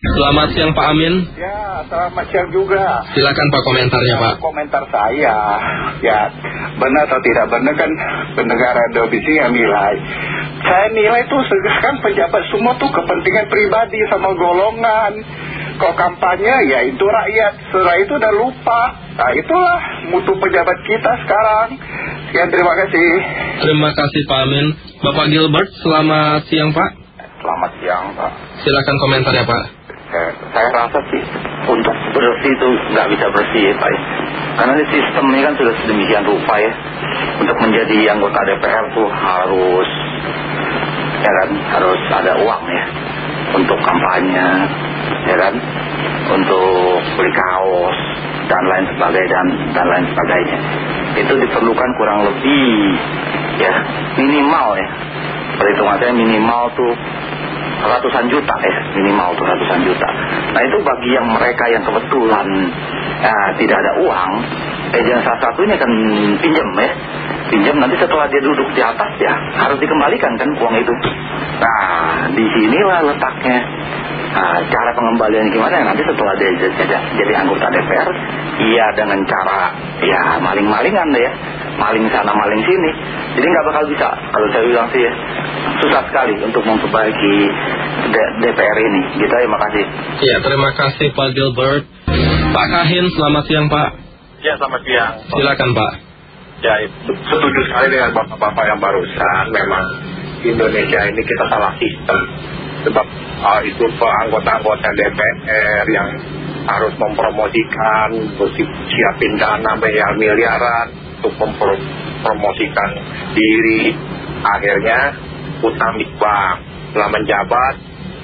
Selamat siang Pak Amin. Ya, selamat siang juga. Silakan Pak komentarnya Pak. Komentar saya, ya benar atau tidak benar kan pendengar radio BC yang nilai. Saya nilai tuh kan pejabat semua tuh kepentingan pribadi sama golongan. Kok kampanye ya itu rakyat, setelah itu udah lupa. Nah itulah mutu pejabat kita sekarang. Sekian terima kasih. Terima kasih Pak Amin. Bapak Gilbert, selamat siang Pak. Selamat siang Pak. Silakan komentarnya Pak. Saya rasa sih untuk bersih itu nggak bisa bersih ya Pak ya. Karena ini sistemnya kan sudah sedemikian rupa ya. Untuk menjadi anggota DPR tuh harus ya kan harus ada uang ya untuk kampanye ya kan untuk beli kaos dan lain sebagainya dan, dan lain sebagainya itu diperlukan kurang lebih ya minimal ya perhitungan saya minimal tuh ratusan juta ya minimal tuh ratusan juta. Nah itu bagi yang mereka yang kebetulan ya, tidak ada uang eh jangan salah satunya kan pinjam ya pinjam nanti setelah dia duduk di atas ya harus dikembalikan kan uang itu. Nah di sinilah letaknya nah, cara pengembalian gimana? Ya nanti setelah dia jadi, jadi anggota DPR iya dengan cara ya maling-malingan deh ya. Maling sana maling sini. Jadi nggak bakal bisa. Kalau saya bilang sih ya susah sekali untuk memperbaiki DPR ini. Gitu ya makasih. Ya terima kasih Pak Gilbert. Pak Kahin selamat siang Pak. Ya selamat siang. Silakan Pak. Ya setuju sekali dengan bapak-bapak yang barusan. Memang Indonesia ini kita salah sistem sebab uh, itu anggota-anggota DPR yang harus mempromosikan siapin dana miliar-miliaran untuk mempromosikan diri. Akhirnya utang di bank setelah menjabat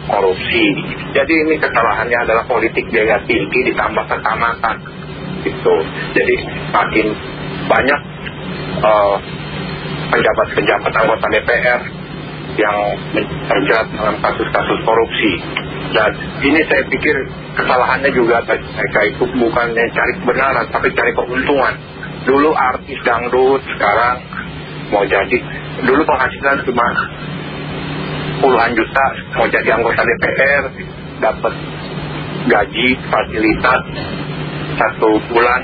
korupsi. Jadi ini kesalahannya adalah politik biaya tinggi ditambah ketamatan gitu. Jadi makin banyak uh, anggota DPR yang terjerat dalam kasus-kasus korupsi. Dan ini saya pikir kesalahannya juga mereka itu bukannya cari kebenaran tapi cari keuntungan. Dulu artis dangdut sekarang mau jadi dulu penghasilan cuma puluhan juta mau jadi anggota DPR dapat gaji fasilitas satu bulan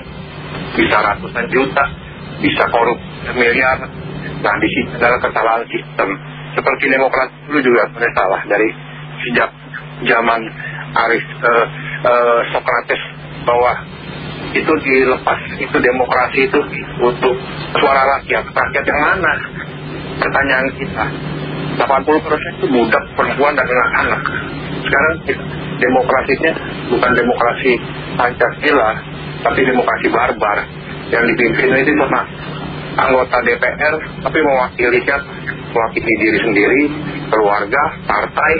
bisa ratusan juta bisa korup miliar. Nah di sini adalah kesalahan sistem seperti demokrasi dulu juga sebenarnya salah dari sejak zaman Aris uh, uh, Socrates bahwa itu dilepas itu demokrasi itu untuk suara rakyat. Rakyat yang mana? Pertanyaan kita. 80% itu budak perempuan dan anak-anak sekarang demokrasinya bukan demokrasi Pancasila tapi demokrasi barbar. Yang dipimpin itu cuma anggota DPR tapi mewakili siapa mewakili diri sendiri keluarga, partai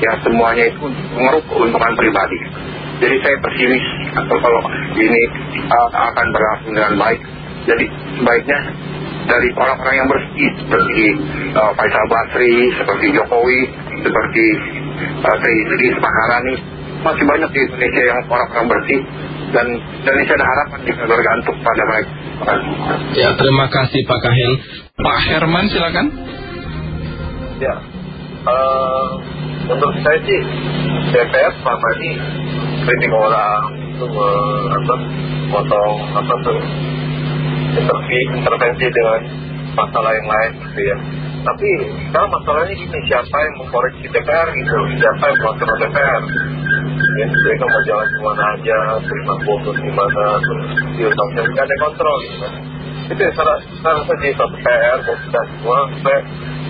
ya semuanya itu mengeruk keuntungan pribadi. Jadi saya pesimis atau kalau ini uh, akan berlangsung dengan baik. Jadi sebaiknya dari orang-orang yang bersih seperti uh, Faisal Basri, seperti Jokowi, seperti uh, Tri Maharani masih banyak di Indonesia yang orang-orang bersih. Dan Indonesia ada harapan jika bergantung pada mereka. Ya, terima kasih Pak Kahin. Pak Herman silakan. Ya, uh, menurut saya sih DPR selama ini kritik orang itu apa potong apa tuh intervensi dengan masalah yang lain gitu ya. Tapi sekarang masalahnya gini, siapa yang mengkoreksi DPR gitu, siapa yang mengontrol DPR. Ya, mereka mau jalan ke mana aja, terima bonus gimana, terus diutangnya nggak ada kontrol gitu kan. Itu ya, sekarang saya jadi satu PR buat kita semua, supaya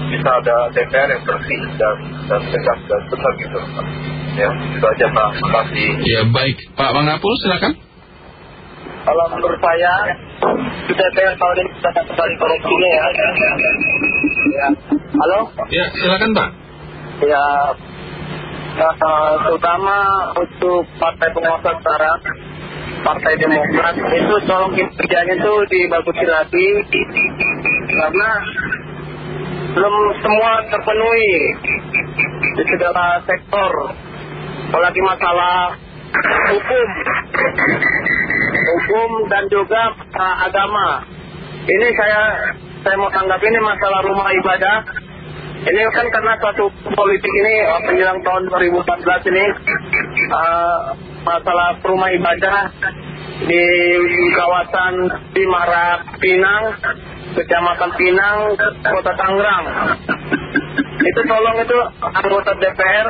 bisa ada DPR yang bersih dan, dan tegas dan benar gitu. Ya, itu aja Pak, terima kasih. Ya baik, Pak Mangapul silakan. Kalau menurut saya, DPR tahun ini sudah kembali koreksinya ya. ya. Halo? Ya, silakan Pak. Ya, uh, terutama untuk partai penguasa sekarang, Partai Demokrat, itu tolong kerjanya itu dibagusin lagi, karena belum semua terpenuhi di segala sektor, apalagi masalah hukum hukum dan juga uh, agama ini saya saya mau tanggap ini masalah rumah ibadah ini kan karena suatu politik ini menjelang tahun 2014 ini eh, masalah rumah ibadah di kawasan Cimara Pinang, Kecamatan Pinang, Kota Tangerang. Itu tolong itu anggota DPR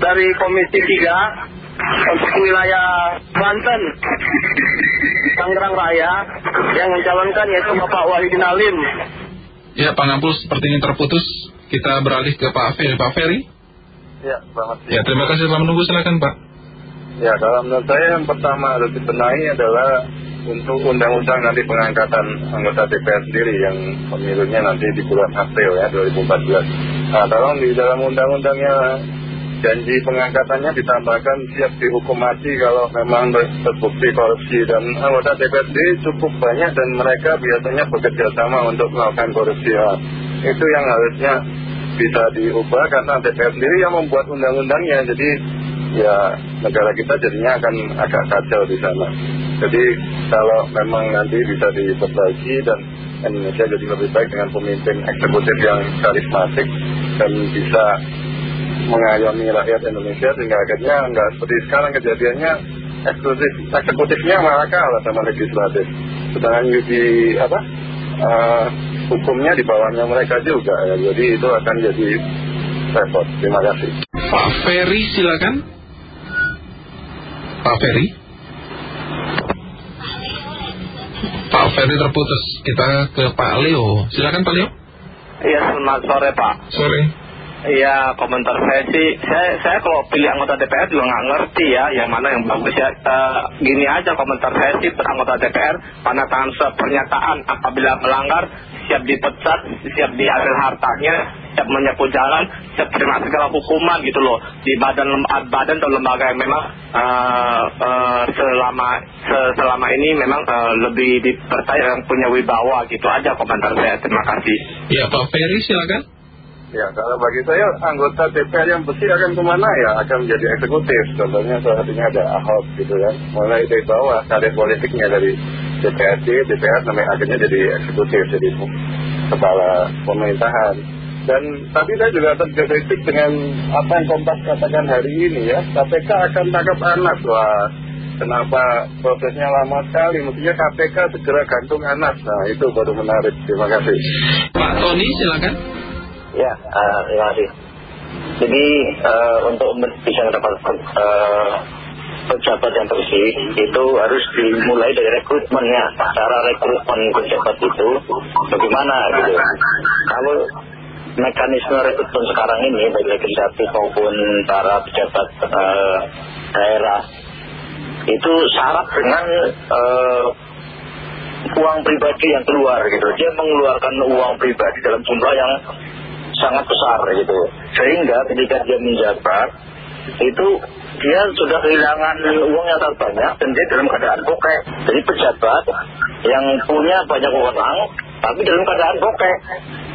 dari Komisi 3 untuk wilayah Banten, Tangerang Raya, yang mencalonkan yaitu Bapak Wahidin Alim. Ya, Pak Ngampul sepertinya terputus. Kita beralih ke Pak Ferry. Pak Ferry? Ya, selamat Ya, terima kasih telah menunggu. Silakan, Pak. Ya, kalau menurut saya yang pertama harus dibenahi adalah untuk undang-undang nanti pengangkatan anggota DPR sendiri yang pemilunya nanti di bulan April ya 2014. Nah, tolong di dalam undang-undangnya janji pengangkatannya ditambahkan siap dihukum mati kalau memang terbukti korupsi dan anggota DPR sendiri cukup banyak dan mereka biasanya bekerja sama untuk melakukan korupsi. Itu yang harusnya bisa diubah karena DPR sendiri yang membuat undang-undangnya. Jadi ya negara kita jadinya akan agak kacau di sana. Jadi kalau memang nanti bisa diperbaiki dan Indonesia jadi lebih baik dengan pemimpin eksekutif yang karismatik dan bisa mengayomi rakyat Indonesia sehingga akhirnya nggak seperti sekarang kejadiannya eksekutif eksekutifnya malah kalah sama legislatif. Sedangkan di apa uh, hukumnya di bawahnya mereka juga ya. Jadi itu akan jadi repot. Terima kasih. Pak Ferry, silakan. Pak Ferry? Pak Ferry terputus. Kita ke Pak Leo. Silakan Pak Leo. Iya, selamat sore Pak. Sore. Iya, komentar saya sih, saya, saya kalau pilih anggota DPR juga nggak ngerti ya, yang mana yang bagus ya. Eh, gini aja komentar saya sih, anggota DPR, tanda tangan pernyataan apabila melanggar, siap dipecat, siap diambil hartanya, siap menyapu jalan, siap terima segala hukuman gitu loh. Di badan lem- badan atau lembaga yang memang eh, eh, selama se- selama ini memang lebih dipercaya yang punya wibawa gitu aja komentar saya. Terima kasih. Ya, Pak Ferry, silakan. Ya, kalau bagi saya anggota DPR yang bersih akan ke mana ya? Akan menjadi eksekutif. Contohnya salah satunya ada Ahok gitu kan. Mulai dari bawah, karir politiknya dari DPRD, DPR sampai akhirnya jadi eksekutif, jadi kepala pemerintahan. Dan tapi saya juga terkritik dengan apa yang Kompas katakan hari ini ya. KPK akan tangkap anak. Wah, kenapa prosesnya lama sekali? Mestinya KPK segera gantung anak. Nah, itu baru menarik. Terima kasih. Pak Tony, silakan. Ya, eh, terima kasih. Jadi eh, untuk bisa mendapatkan eh, pejabat yang bersih itu harus dimulai dari rekrutmennya. Cara rekrutmen pejabat itu bagaimana gitu. Kalau mekanisme rekrutmen sekarang ini baik legislatif maupun para pejabat daerah itu syarat dengan uang pribadi yang keluar gitu. Dia mengeluarkan uang pribadi dalam jumlah yang sangat besar gitu. Sehingga ketika dia menjabat itu dia sudah kehilangan uang yang sangat dan dia dalam keadaan bokeh. Jadi pejabat yang punya banyak wewenang tapi dalam keadaan bokeh.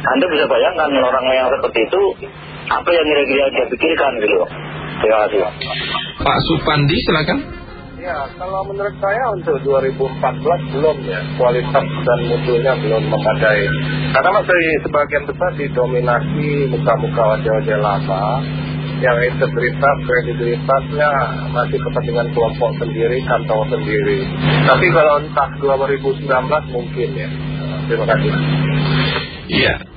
Anda bisa bayangkan orang yang seperti itu apa yang kira-kira dia pikirkan gitu. Terima kasih. Pak Supandi, silakan. Ya, kalau menurut saya untuk 2014 belum ya, kualitas dan mutunya belum memadai. Karena masih sebagian besar didominasi muka-muka wajah-wajah lama, yang integritas, kredibilitasnya masih kepentingan kelompok sendiri, kantong sendiri. Tapi kalau entah 2019 mungkin ya. Terima kasih. Iya.